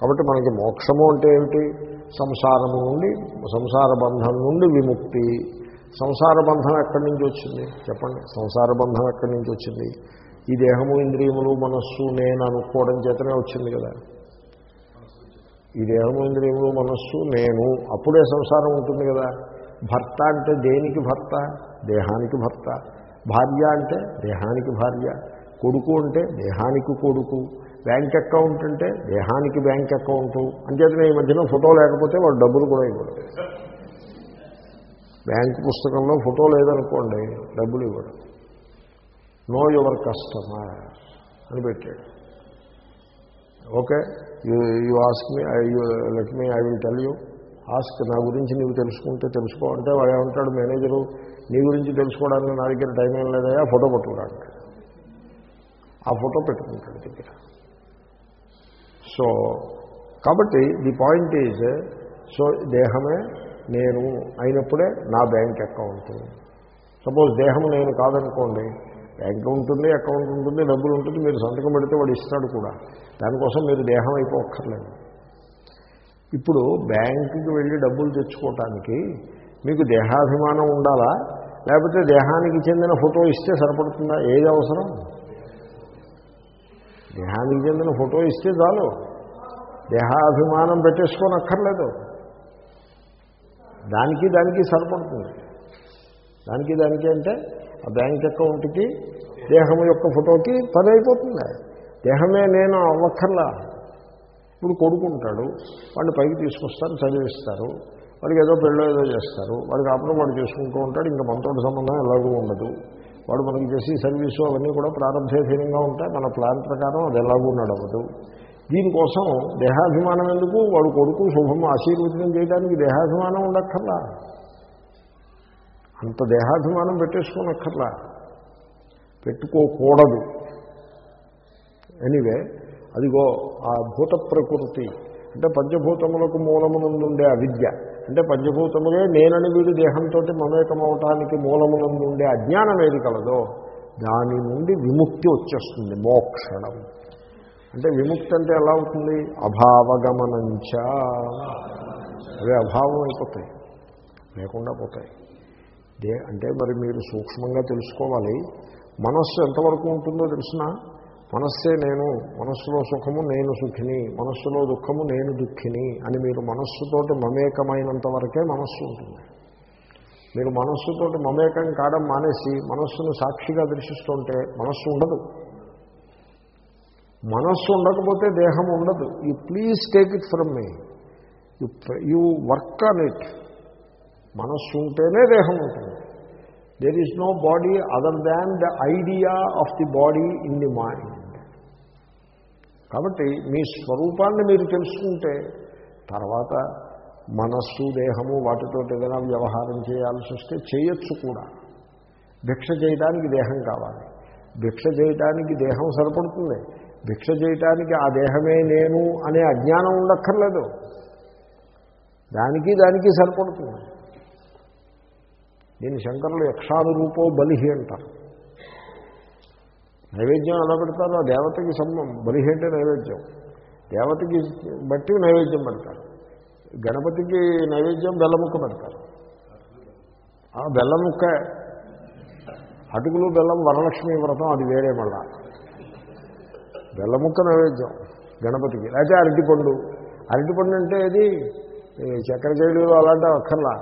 [SPEAKER 1] కాబట్టి మనకి మోక్షము అంటే ఏమిటి? సంసారము నుండి సంసార బంధం నుండి విముక్తి. సంసార బంధం ఎక్కడి నుంచి వచ్చింది? చెప్పండి. సంసార బంధం ఎక్కడి నుంచి వచ్చింది? ఈ దేహము ఇంద్రియములు మనస్సు నేను అనుకోవడం చేతనే వచ్చింది కదా. ఈ దేహము ఇంద్రియములు మనస్సు నేను. అప్పుడే సంసారం ఉంటుంది కదా. భర్త అంటే దేనికి భర్త? దేహానికి భర్త. భార్య అంటే దేహానికి భార్య కొడుకు అంటే దేహానికి కొడుకు బ్యాంక్ అకౌంట్ అంటే దేహానికి బ్యాంక్ అకౌంటు. అంచేతనే ఈ మధ్యన ఫోటో లేకపోతే వాడు డబ్బులు కూడా ఇవ్వడు. బ్యాంక్ పుస్తకంలో ఫోటో లేదనుకోండి డబ్బులు ఇవ్వడు. నో యువర్ కస్టమర్ అని పెట్టాడు. Okay you you ask me let me I will tell you. Ask నా గురించి నీవు తెలుసుకుంటే తెలుసుకో అంటే వాడు ఏమంటాడు మేనేజరు నీ గురించి తెలుసుకోవడానికి నా దగ్గర టైం ఏం లేదయా ఫోటో పట్టుకురాడు. ఆ ఫోటో పెట్టుకుంటాడు దగ్గర. సో కాబట్టి ది పాయింట్ ఈజ్ సో దేహమే నేను అయినప్పుడే నా బ్యాంక్ అకౌంట్. సపోజ్ దేహం నేను కాదనుకోండి బ్యాంక్ ఉంటుంది అకౌంట్ ఉంటుంది డబ్బులు ఉంటుంది మీరు సంతకం పెడితే వాడు ఇస్తాడు కూడా. దానికోసం మీరు దేహం అయిపోక్కర్లేదు. ఇప్పుడు బ్యాంకుకి వెళ్ళి డబ్బులు తెచ్చుకోవటానికి మీకు దేహాభిమానం ఉండాలా? లేకపోతే దేహానికి చెందిన ఫోటో ఇస్తే సరిపడుతుందా? ఏది అవసరం? దేహానికి చెందిన ఫోటో ఇస్తే చాలు. దేహాభిమానం పెట్టేసుకొని అక్కర్లేదు దానికి దానికి సరిపడుతుంది. దానికి దానికి అంటే ఆ బ్యాంక్ అకౌంట్కి దేహం యొక్క ఫోటోకి పని అయిపోతుంది దేహమే నేను అవ్వక్కర్లా. ఇప్పుడు కొడుకుంటాడు వాళ్ళు పైకి తీసుకొస్తారు చదివిస్తారు. వాడికి ఏదో పెళ్ళో ఏదో చేస్తారు. వాడికి అప్పుడు వాడు చేసుకుంటూ ఉంటాడు. ఇంకా మనతోటి సంబంధం ఎలాగూ ఉండదు. వాడు మనకి చేసి సర్వీసు అవన్నీ కూడా ప్రారంభేధీనంగా ఉంటాయి. మన ప్లాన్ ప్రకారం అది ఎలాగూ నడవదు. దీనికోసం దేహాభిమానం ఎందుకు? వాడు కొడుకు శుభం ఆశీర్వచనం చేయడానికి దేహాభిమానం ఉండక్కర్లా. అంత దేహాభిమానం పెట్టేసుకోనక్కర్లా. పెట్టుకోకూడదు. ఎనివే అదిగో ఆ భూత ప్రకృతి అంటే పంచభూతములకు మూలమునందుండే అవిద్య. అంటే పంచభూతములే నేనని వీడు దేహంతో మమేకమవటానికి మూలమునందుండే అజ్ఞానం ఏది కలదో దాని నుండి విముక్తి వచ్చేస్తుంది మోక్షణం. అంటే విముక్తి అంటే ఎలా అవుతుంది? అభావగమనంచ. అవి అభావం అయిపోతాయి లేకుండా పోతాయి. దే అంటే మరి మీరు సూక్ష్మంగా తెలుసుకోవాలి మనస్సు ఎంతవరకు ఉంటుందో తెలిసినా? మనస్సే నేను మనస్సులో సుఖము నేను సుఖిని మనస్సులో దుఃఖము నేను దుఃఖిని అని మీరు మనస్సుతోటి మమేకమైనంత వరకే మనస్సు ఉంటుంది. మీరు మనస్సుతోటి మమేకం కావడం మానేసి మనస్సును సాక్షిగా దర్శిస్తుంటే మనస్సు ఉండదు. మనస్సు ఉండకపోతే దేహం ఉండదు. You please take it from me you you work on it మనస్సు ఉంటేనే దేహం ఉంటుంది. There is no body other than the idea of the body in the mind కాబట్టి మీ స్వరూపాన్ని మీరు తెలుసుకుంటే తర్వాత మనస్సు దేహము వాటితో ఏదైనా వ్యవహారం చేయాల్సి వస్తే చేయొచ్చు కూడా. భిక్ష చేయడానికి దేహం కావాలి. భిక్ష చేయటానికి దేహం సరిపడుతుంది. భిక్ష చేయటానికి ఆ దేహమే నేను అనే అజ్ఞానం ఉండక్కర్లేదు. దానికి దానికి సరిపడుతుంది. దీని శంకరులు యక్షానురూపో బలిహి అంటారు. నైవేద్యం ఎలా పెడతారో ఆ దేవతకి సంబం బలిహేటే నైవేద్యం. దేవతకి బట్టి నైవేద్యం పెడతారు. గణపతికి నైవేద్యం బెల్లముక్క పెడతారు. ఆ బెల్లముక్క అటుకులు బెల్లం వరలక్ష్మి వ్రతం అది వేరే మళ్ళా. బెల్లముక్క నైవేద్యం గణపతికి. లేకపోతే అరటిపండు. అరటిపండు అంటే ఇది ఈ చక్కెర జైలులో అలాంటి అక్కర్లా.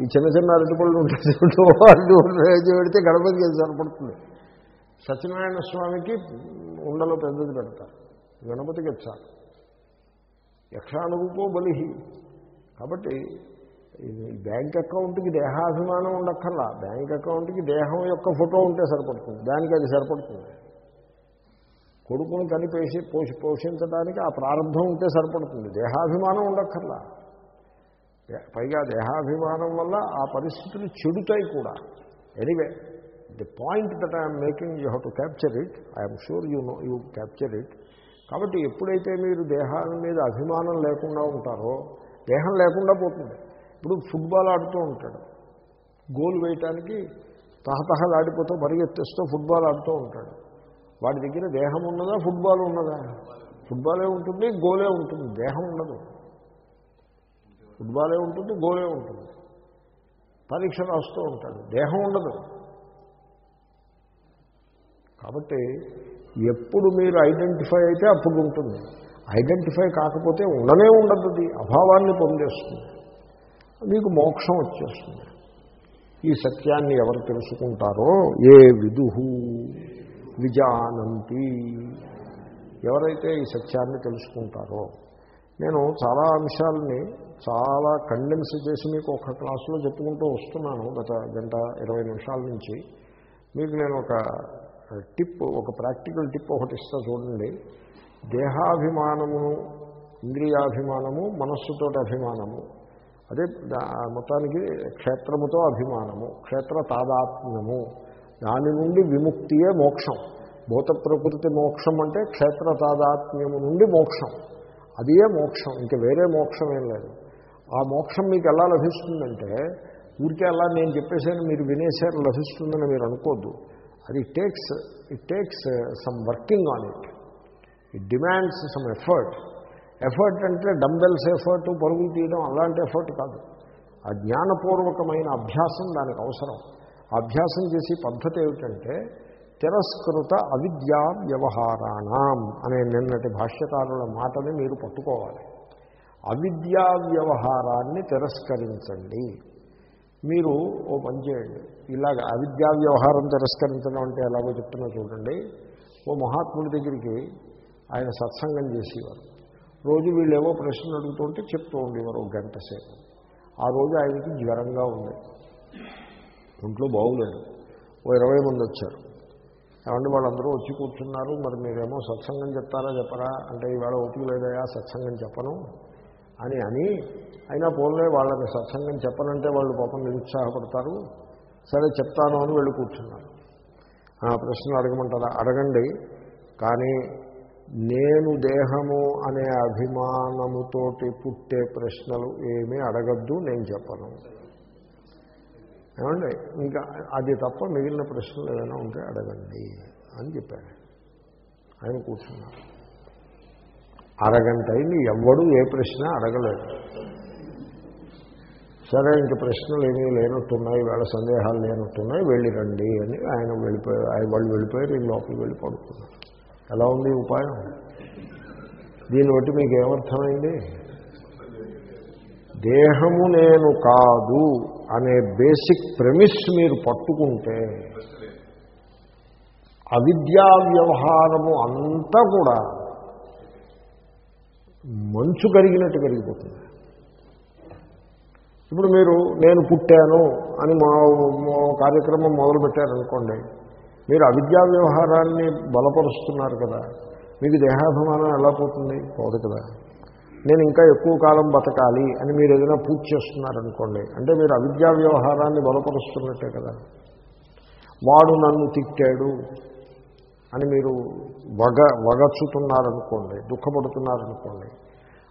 [SPEAKER 1] ఈ చిన్న చిన్న అరటిపళ్ళు ఉంటాయి అరటిపండు నైవేద్యం పెడితే గణపతికి సరిపడుతుంది? సత్యనారాయణ స్వామికి ఉండలో పెద్దది పెడతారు. గణపతికి చాలు యక్షానురూపో బలిహి. కాబట్టి ఈ బ్యాంక్ అకౌంట్కి దేహాభిమానం ఉండక్కర్లా. బ్యాంక్ అకౌంట్కి దేహం యొక్క ఫోటో ఉంటే సరిపడుతుంది. దానికి అది సరిపడుతుంది. కొడుకుని కనిపేసి పోషి పోషించడానికి ఆ ప్రారంభం ఉంటే సరిపడుతుంది. దేహాభిమానం ఉండక్కర్లా. పైగా దేహాభిమానం వల్ల ఆ పరిస్థితులు చెడుతాయి కూడా. Anyway. The point that I'm making you have to capture it I'm sure you know you capture it కాబట్టి ఎప్పుడైతే మీరు దేహాల మీద అభిమానం లేకుండా ఉంటారో దేహం లేకుండా పోతుంది. ఇప్పుడు ఫుట్బాల్ ఆడుతూ ఉంటాడు. గోల్ వేయటానికి తహతహలాడిపోతూ పరిగెత్తేస్తూ ఫుట్బాల్ ఆడుతూ ఉంటాడు. వాడి దగ్గర దేహం ఉన్నదా ఫుట్బాల్ ఉన్నదా? ఫుట్బాలే ఉంటుంది గోలే ఉంటుంది. దేహం ఉండదు. ఫుట్బాలే ఉంటుంది గోలే ఉంటుంది. పరీక్ష రాస్తూ ఉంటాడు. దేహం ఉండదు. కాబట్టి ఎప్పుడు మీరు ఐడెంటిఫై అయితే అప్పుడు ఉంటుంది. ఐడెంటిఫై కాకపోతే ఉండనే ఉండదు అది. అభావాన్ని పొందేస్తుంది. మీకు మోక్షం వచ్చేస్తుంది. ఈ సత్యాన్ని ఎవరు తెలుసుకుంటారో? ఏ విదుహు విజానంతి. ఎవరైతే ఈ సత్యాన్ని తెలుసుకుంటారో? నేను చాలా అంశాలని చాలా కండెన్స్ చేసి మీకు ఒక క్లాసులో చెప్పుకుంటూ వస్తున్నాను గత గంట ఇరవై నిమిషాల నుంచి. మీకు నేను ఒక టిప్ ఒక ప్రాక్టికల్ టిప్ ఒకటి ఇస్తా చూడండి. దేహాభిమానమును ఇంద్రియాభిమానము మనస్సుతో అభిమానము. అదే మొత్తానికి క్షేత్రముతో అభిమానము క్షేత్ర తాదాత్మ్యము. దాని నుండి విముక్తియే మోక్షం. భూత ప్రకృతి మోక్షం అంటే క్షేత్ర తాదాత్మ్యము నుండి మోక్షం. అదే మోక్షం ఇంకా వేరే మోక్షం ఏం లేదు. ఆ మోక్షం మీకు ఎలా లభిస్తుందంటే ఊరికే అలా నేను చెప్పేసాను మీరు వినేసారు లభిస్తుందని మీరు అనుకోద్దు. అది takes it takes some working on it it demands some effort effort అంటే డంబెల్స్ ఎఫర్ట్ పరుగులు తీయడం అలాంటి ఎఫర్ట్ కాదు. ఆ జ్ఞానపూర్వకమైన అభ్యాసం దానికి అవసరం. అభ్యాసం చేసే పద్ధతి ఏమిటంటే తిరస్కృత అవిద్యా వ్యవహారాణం అనే నిన్నటి భాష్యకారుల మాటని మీరు పట్టుకోవాలి. అవిద్యా వ్యవహారాన్ని తిరస్కరించండి. మీరు ఓ పని చేయండి. ఇలాగ అవిద్యా వ్యవహారం తిరస్కరించడం అంటే ఎలాగో చెప్తున్నా చూడండి. ఓ మహాత్ముడి దగ్గరికి ఆయన సత్సంగం చేసేవారు. రోజు వీళ్ళేవో ప్రశ్నలు అడుగుతుంటే చెప్తూ ఉండేవారు ఒక గంట సేపు. ఆ రోజు ఆయనకి జ్వరంగా ఉంది. ఒంట్లో బాగులేదు. ఓ ఇరవై మంది వచ్చారు. ఏమంటే వాళ్ళందరూ వచ్చి కూర్చున్నారు. మరి మీరేమో సత్సంగం చెప్తారా చెప్పరా? అంటే ఈవేళ ఓపిక లేదయా? సత్సంగం చెప్పను. అని అని. అయినా పోలే వాళ్ళని సత్సంగం చెప్పనంటే వాళ్ళు పాపం నిరుత్సాహపడతారు. సరే చెప్తాను అని వెళ్ళి కూర్చున్నారు. ఆ ప్రశ్న అడగమంటారా? అడగండి. కానీ నేను దేహము అనే అభిమానముతోటి పుట్టే ప్రశ్నలు ఏమీ అడగద్దు నేను చెప్పను. ఏమండి? ఇంకా అది తప్ప మిగిలిన ప్రశ్నలు ఏమైనా ఉంటే అడగండి అని చెప్పాడు ఆయన కూర్చున్నారు. అరగంట అయింది. ఎవ్వడూ ఏ ప్రశ్న అడగలేదు. సరే ఇంక ప్రశ్నలు ఏమీ లేనట్టున్నాయి. వేళ సందేహాలు లేనట్టున్నాయి. వెళ్ళి రండి అని ఆయన వెళ్ళిపోయారు ఆయన వాళ్ళు వెళ్ళిపోయారు. ఈ లోపలికి వెళ్ళి పడుకున్నారు. ఎలా ఉంది ఉపాయం? దీన్ని బట్టి మీకు ఏమర్థమైంది? దేహము నేను కాదు అనే బేసిక్ ప్రెమిస్ మీరు పట్టుకుంటే అవిద్యా వ్యవహారము అంతా కూడా మంచు కరిగినట్టు కరిగిపోతుంది. ఇప్పుడు మీరు నేను పుట్టాను అని మా మా కార్యక్రమం మొదలుపెట్టారనుకోండి మీరు అవిద్యా వ్యవహారాన్ని బలపరుస్తున్నారు కదా మీకు దేహాభిమానం ఎలా పోతుంది? పోదు కదా. నేను ఇంకా ఎక్కువ కాలం బతకాలి అని మీరు ఏదైనా పూజ చేస్తున్నారనుకోండి అంటే మీరు అవిద్యా వ్యవహారాన్ని బలపరుస్తున్నట్టే కదా. వాడు నన్ను తిట్టాడు అని మీరు వగ వగచ్చుతున్నారనుకోండి దుఃఖపడుతున్నారనుకోండి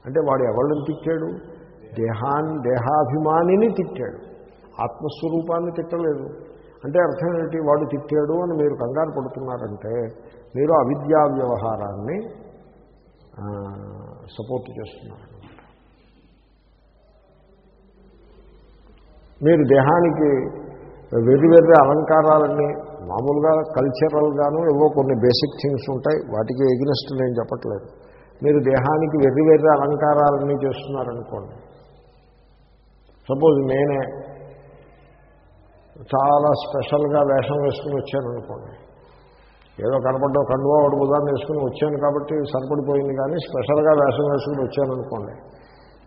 [SPEAKER 1] అంటే వాడు ఎవరిని తిట్టాడు? దేహాన్ని దేహాభిమానిని తిట్టాడు. ఆత్మస్వరూపాన్ని తిట్టలేదు. అంటే అర్థం ఏంటి? వాడు తిట్టాడు అని మీరు కంగారు పడుతున్నారంటే మీరు అవిద్యా వ్యవహారాన్ని సపోర్ట్ చేస్తున్నారు. మీరు దేహానికి వెర్రి వెర్రి అలంకారాలన్నీ మామూలుగా కల్చరల్గాను ఏవో కొన్ని బేసిక్ థింగ్స్ ఉంటాయి. వాటికి ఎగ్నెస్ట్ నేను చెప్పట్లేదు. మీరు దేహానికి వెర్రి వెర్రి అలంకారాలన్నీ చేస్తున్నారనుకోండి. సపోజ్ నేనే చాలా స్పెషల్గా వేషం వేసుకుని వచ్చాను అనుకోండి ఏదో కనపడ్డ కండువా ఒకటి ఉదాహరణ వేసుకుని వచ్చాను కాబట్టి సరిపడిపోయింది కానీ స్పెషల్గా వేషం వేసుకుని వచ్చాను అనుకోండి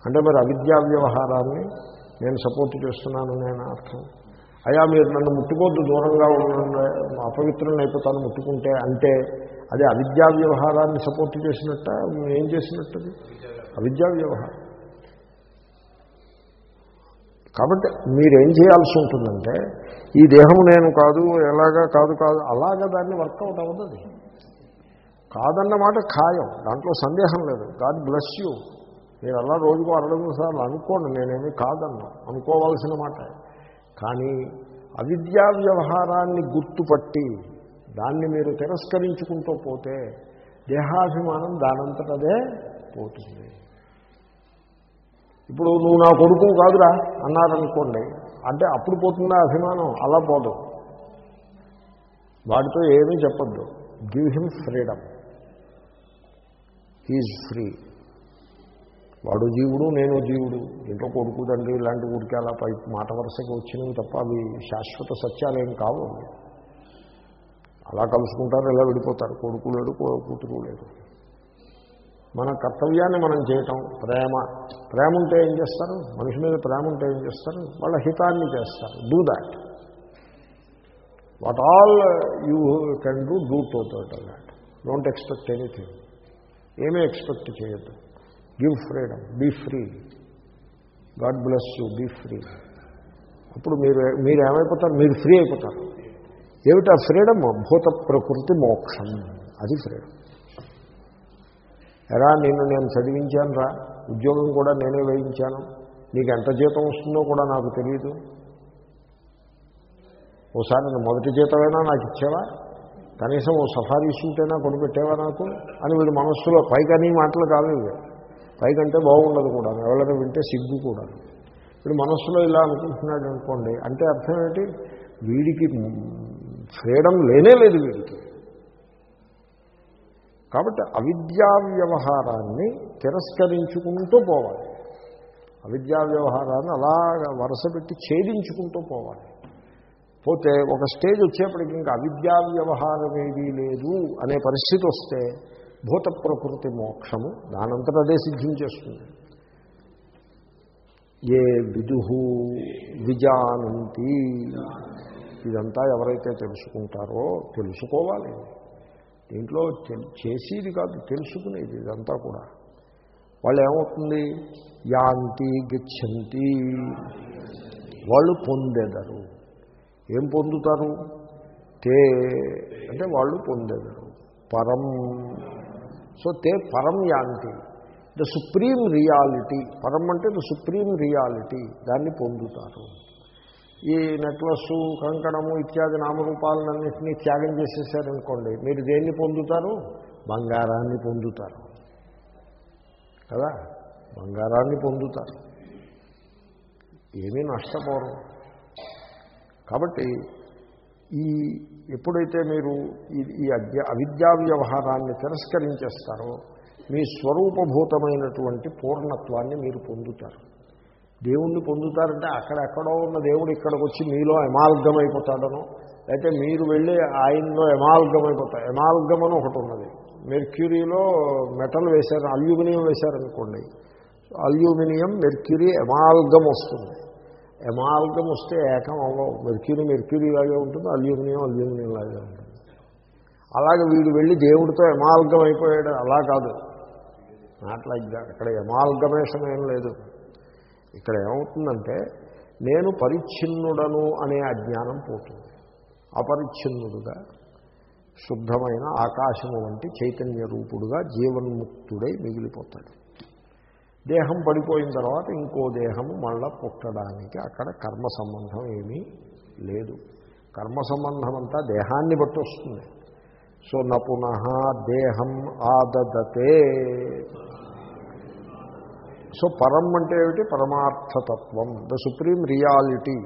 [SPEAKER 1] అంటే మరి అవిద్యా వ్యవహారాన్ని నేను సపోర్ట్ చేస్తున్నాను నేను అర్థం. అయ్యా మీరు నన్ను ముట్టుకోద్దు దూరంగా ఉండండి అపవిత్రం అయిపోతాను ముట్టుకుంటే అంటే అది అవిద్యా వ్యవహారాన్ని సపోర్ట్ చేసినట్ట? ఏం చేసినట్టది? అవిద్యా వ్యవహారం. కాబట్టి మీరేం చేయాల్సి ఉంటుందంటే ఈ దేహం నేను కాదు ఎలాగా కాదు కాదు అలాగా దాన్ని వర్కౌట్ అవ్వదు కాదన్నమాట ఖాయం దాంట్లో సందేహం లేదు. గాడ్ బ్లెస్ యూ మీరు అలా రోజుకు అరడం సార్లు అనుకోండి నేనేమి కాదన్నా అనుకోవాల్సిన మాట. కానీ అవిద్యా వ్యవహారాన్ని గుర్తుపట్టి దాన్ని మీరు తిరస్కరించుకుంటూ పోతే దేహాభిమానం దానంతటదే పోతుంది. ఇప్పుడు నువ్వు నా కొడుకు కాదురా అన్నారనుకోండి అంటే అప్పుడు పోతుందా అభిమానం? అలా పోదు. వాటితో ఏమీ చెప్పద్దు. Give him freedom he's free వాడు జీవుడు నేను జీవుడు. ఇంట్లో కొడుకు తండ్రి ఇలాంటి ఊరికి అలా పై మాట వరుసకి వచ్చినవి తప్ప అవి శాశ్వత సత్యాలేం కావు. అలా కలుసుకుంటారు ఇలా విడిపోతారు. కొడుకు లేడు కూతురు లేడు. మన కర్తవ్యాన్ని మనం చేయటం ప్రేమ. ప్రేమ ఉంటే ఏం చేస్తారు? మనిషి మీద ప్రేమ ఉంటే ఏం చేస్తారు? వాళ్ళ హితాన్ని చేస్తారు. Do that what all you can do do to that don't expect anything ఏమీ ఎక్స్పెక్ట్ చేయొద్దు. Give freedom be free God bless you be free అప్పుడు మీరు మీరు ఏమైపోతారు? మీరు ఫ్రీ అయిపోతారు. ఏమిటా ఫ్రీడమ్ భూత ప్రకృతి మోక్షం. అది ఫ్రీడమ్ ఎరా నిన్ను నేను చదివించాను రా. ఉద్యోగం కూడా నేనే వేయించాను. నీకు ఎంత జీతం వస్తుందో కూడా నాకు తెలియదు ఓసారి నేను మొదటి జీతమైనా నాకు ఇచ్చావా? కనీసం ఓ సఫారీ సూట్ అయినా కొనిపెట్టేవా నాకు? అని వీడు మనస్సులో పైకని మాటలు కాదు పైకంటే బాగుండదు కూడా. ఎవరైనా వింటే సిగ్గు కూడా. ఇప్పుడు మనస్సులో ఇలా అనుకుంటున్నాడు అనుకోండి అంటే అర్థం ఏంటి? వీడికి ఫ్రీడమ్ లేనే లేదు వీడికి. కాబట్టి అవిద్యా వ్యవహారాన్ని తిరస్కరించుకుంటూ పోవాలి. అవిద్యా వ్యవహారాన్ని అలాగా వరుస పెట్టి ఛేదించుకుంటూ పోవాలి. పోతే ఒక స్టేజ్ వచ్చేప్పటికి ఇంకా అవిద్యా వ్యవహారం ఏదీ లేదు అనే పరిస్థితి వస్తే భూత ప్రకృతి మోక్షము దానంతట అదే సిద్ధించేస్తుంది ఏ విదుహు విజానంతి. ఇదంతా ఎవరైతే తెలుసుకుంటారో తెలుసుకోవాలి. దీంట్లో చేసేది కాదు తెలుసుకునేది ఇదంతా కూడా. వాళ్ళు ఏమవుతుంది యాంతి గచ్చంతి. వాళ్ళు పొందెదరు. ఏం పొందుతారు? తే. అంటే వాళ్ళు పొందెదరు. పరం. సో తే పరం యాంతి. ద సుప్రీం రియాలిటీ పరం అంటే ద సుప్రీం రియాలిటీ దాన్ని పొందుతారు. ఈ నెక్లెస్ కంకణము ఇత్యాది నామరూపాలన్నింటినీ త్యాగం చేసేసారనుకోండి మీరు దేన్ని పొందుతారు? బంగారాన్ని పొందుతారు. కదా? బంగారాన్ని పొందుతారు. ఏమీ నష్టపోరు. కాబట్టి ఈ ఎప్పుడైతే మీరు ఈ అద్య అవిద్యా వ్యవహారాన్ని తిరస్కరించేస్తారో మీ స్వరూపభూతమైనటువంటి పూర్ణత్వాన్ని మీరు పొందుతారు. దేవుణ్ణి పొందుతారంటే అక్కడెక్కడో ఉన్న దేవుడు ఇక్కడికి వచ్చి మీలో ఎమాల్గం అయిపోతాడనో అయితే మీరు వెళ్ళి ఆయనలో ఎమాల్గం అయిపోతారు ఎమాల్గం అని ఒకటి ఉన్నది. మెర్క్యూరీలో మెటల్ వేశారు అల్యూమినియం వేశారనుకోండి అల్యూమినియం మెర్క్యూరీ ఎమాల్గం వస్తుంది. ఎమాల్గం వస్తే ఏకం అవ్వవు మెర్క్యూరీ మెర్క్యూరీ లాగే ఉంటుంది అల్యూమినియం అల్యూమినియం లాగే ఉంటుంది. అలాగే వీడు వెళ్ళి దేవుడితో ఎమాల్గం అయిపోయాడు అలా కాదు. నాట్ లైక్ దాట్ అక్కడ ఎమాల్గమేషన్ ఏం లేదు. ఇక్కడ ఏమవుతుందంటే నేను పరిచ్ఛిన్నుడను అనే అజ్ఞానం పోతుంది. అపరిచ్ఛిన్నుడుగా శుద్ధమైన ఆకాశము వంటి చైతన్య రూపుడుగా జీవన్ముక్తుడై మిగిలిపోతాడు. దేహం పడిపోయిన తర్వాత ఇంకో దేహము మళ్ళా పుట్టడానికి అక్కడ కర్మ సంబంధం ఏమీ లేదు. కర్మ సంబంధం అంతా దేహాన్ని బట్టి వస్తుంది. సో న పునః దేహం ఆదదతే. సో పరం అంటే ఏమిటి? పరమార్థతత్వం. The supreme reality.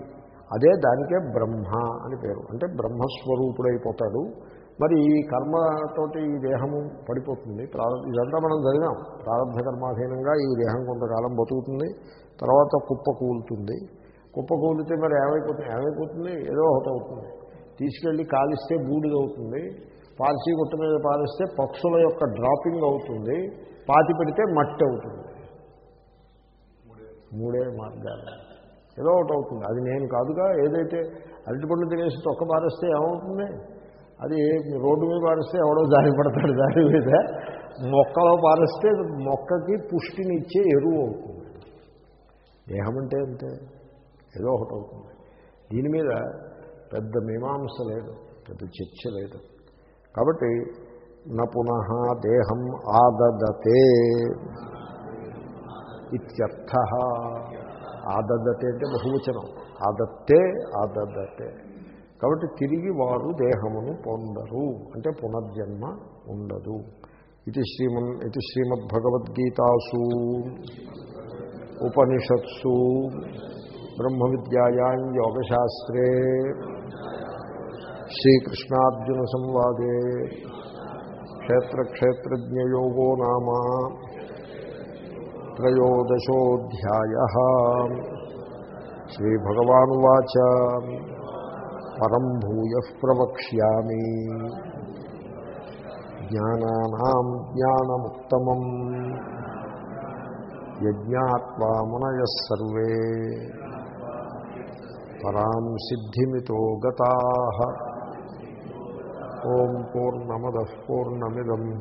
[SPEAKER 1] అదే దానికే బ్రహ్మ అని పేరు. అంటే బ్రహ్మస్వరూపుడైపోతాడు. మరి ఈ కర్మతోటి ఈ దేహము పడిపోతుంది. ప్రారంభ ఇదంతా మనం చదివాం ప్రారంభ కర్మాధీనంగా ఈ దేహం కొంతకాలం బతుకుతుంది. తర్వాత కుప్ప కూలుతుంది. కుప్ప కూలితే మరి ఏమైపోతుంది? ఏమైపోతుంది? ఏదో ఒకటి అవుతుంది. తీసుకెళ్ళి కాలిస్తే బూడిద అవుతుంది పాలసీ గుట్ట మీద పాలిస్తే పక్షుల యొక్క డ్రాపింగ్ అవుతుంది. పాతి పెడితే మట్టి అవుతుంది. మూడే మార్గాలు. ఏదో ఒకటి అవుతుంది. అది నేను కాదుగా. ఏదైతే అరటిపండు తినేసి తొక్క పారేస్తే ఏమవుతుంది? అది రోడ్డు మీద పారిస్తే ఎవడో జారి పడతాడు దాని మీద. మొక్కలో పారిస్తే మొక్కకి పుష్టినిచ్చే ఎరువు అవుతుంది. దేహం అంటే అంతే ఏదో ఒకటి అవుతుంది. దీని మీద పెద్ద మీమాంస లేదు పెద్ద చర్చ లేదు. కాబట్టి న దేహం ఆదదతే ఇత్యర్థ. ఆదద్దతే అంటే బహువచనం. ఆదత్తే ఆదద్దతే కాబట్టి తిరిగి వారు దేహమును పొందరు. అంటే పునర్జన్మ ఉండదు. ఇది శ్రీమన్ ఇది శ్రీమద్భగవద్గీతాసు. ఉపనిషత్సు. బ్రహ్మ విద్యాయాం యోగశాస్త్రే. శ్రీకృష్ణార్జున సంవాదే క్షేత్రక్షేత్రజ్ఞయోగో నామ. త్రయోదశోధ్యాయ. శ్రీభగవానువాచ. परम भूय प्रवक्ष्यामी। ज्ञानानाम ज्ञानमुत्तमम। यज्ञात्वा मुनय सर्वे। पराम सिद्धिमितो गता। ओम पूर्णमद पूर्णमिदम।